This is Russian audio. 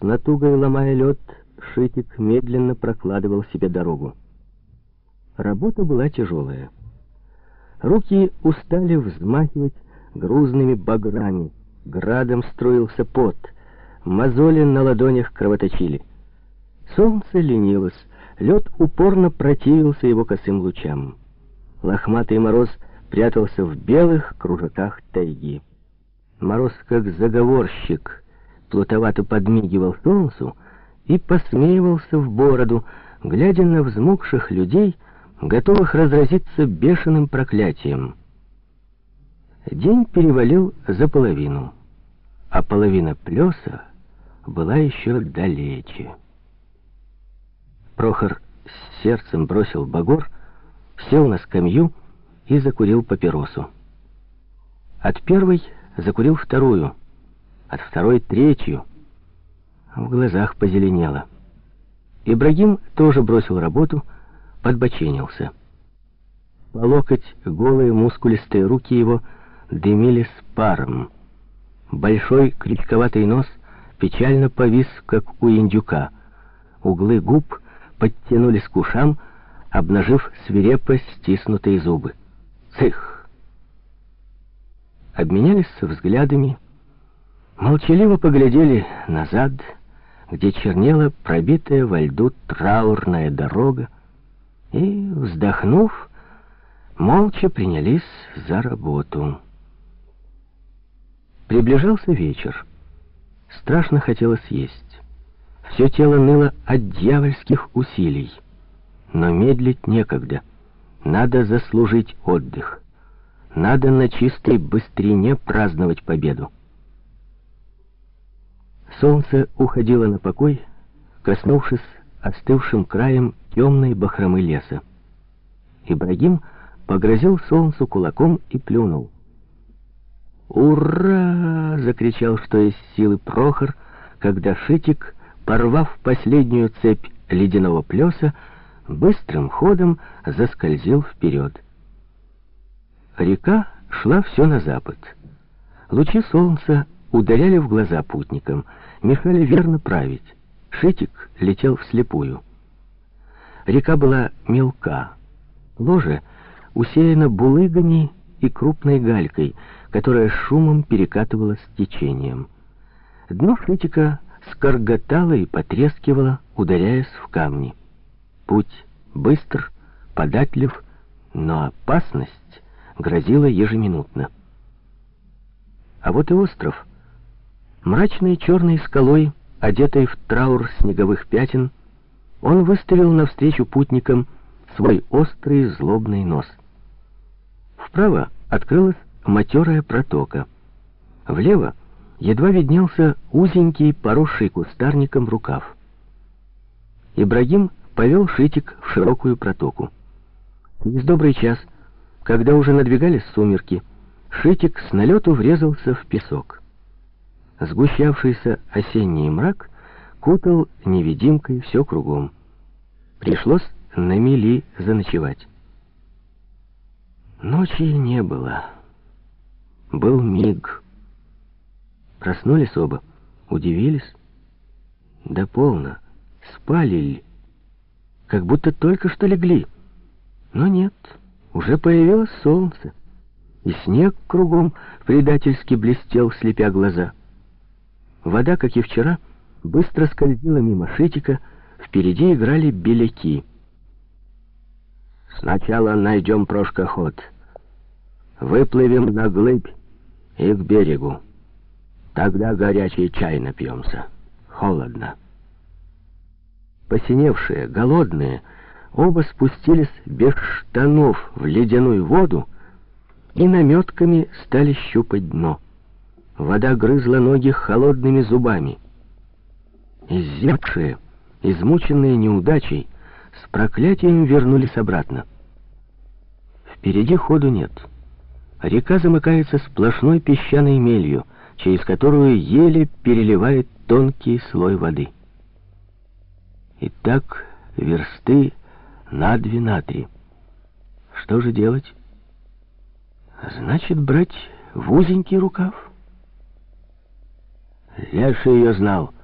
С натугой ломая лед, Шитик медленно прокладывал себе дорогу. Работа была тяжелая. Руки устали взмахивать грузными баграми. Градом строился пот. Мозоли на ладонях кровоточили. Солнце ленилось. Лед упорно противился его косым лучам. Лохматый мороз прятался в белых кружаках тайги. Мороз, как заговорщик, плутовато подмигивал солнцу и посмеивался в бороду, глядя на взмокших людей, готовых разразиться бешеным проклятием. День перевалил за половину, а половина плеса была еще далече. Прохор с сердцем бросил багор, сел на скамью и закурил папиросу. От первой закурил вторую, от второй третью. В глазах позеленело. Ибрагим тоже бросил работу, подбоченился. По локоть голые мускулистые руки его дымились паром. Большой крючковатый нос печально повис, как у индюка. Углы губ подтянулись к ушам, обнажив свирепо стиснутые зубы. Цых! Обменялись взглядами, молчаливо поглядели назад, где чернела пробитая во льду траурная дорога, и, вздохнув, молча принялись за работу. Приближался вечер. Страшно хотелось есть. Все тело ныло от дьявольских усилий. Но медлить некогда. Надо заслужить отдых. Надо на чистой быстрине праздновать победу. Солнце уходило на покой, коснувшись остывшим краем темной бахромы леса. Ибрагим погрозил солнцу кулаком и плюнул. «Ура!» — закричал, что из силы Прохор, когда Шитик, порвав последнюю цепь ледяного плеса, быстрым ходом заскользил вперед. Река шла все на запад. Лучи солнца ударяли в глаза путникам, мешали верно править. Шитик летел вслепую. Река была мелка. Ложе усеяно булыгами и крупной галькой, которая шумом перекатывалась течением. Дно Шитика скорготало и потрескивало, ударяясь в камни. Путь быстр, податлив, но опасность грозила ежеминутно. А вот и остров. Мрачной черной скалой, одетой в траур снеговых пятен, он выставил навстречу путникам свой острый злобный нос. Вправо открылась матерая протока. Влево едва виднелся узенький, поросший кустарником рукав. Ибрагим повел Шитик в широкую протоку. Через добрый час, когда уже надвигались сумерки, Шитик с налету врезался в песок. Сгущавшийся осенний мрак кутал невидимкой все кругом. Пришлось на мели заночевать. Ночи не было. Был миг. Проснулись оба, удивились. Да полно, спали ли? как будто только что легли. Но нет, уже появилось солнце, и снег кругом предательски блестел, слепя глаза. Вода, как и вчера, быстро скользила мимо шитика, впереди играли беляки. «Сначала найдем прошкоход, выплывем на глыбь и к берегу. Тогда горячий чай напьемся. Холодно». Посиневшие, голодные, оба спустились без штанов в ледяную воду и наметками стали щупать дно. Вода грызла ноги холодными зубами. Изябшие, измученные неудачей, с проклятием вернулись обратно. Впереди ходу нет. Река замыкается сплошной песчаной мелью, через которую еле переливает тонкий слой воды. И так версты на две, на три. Что же делать? Значит, брать в узенький рукав. Леша ее знал —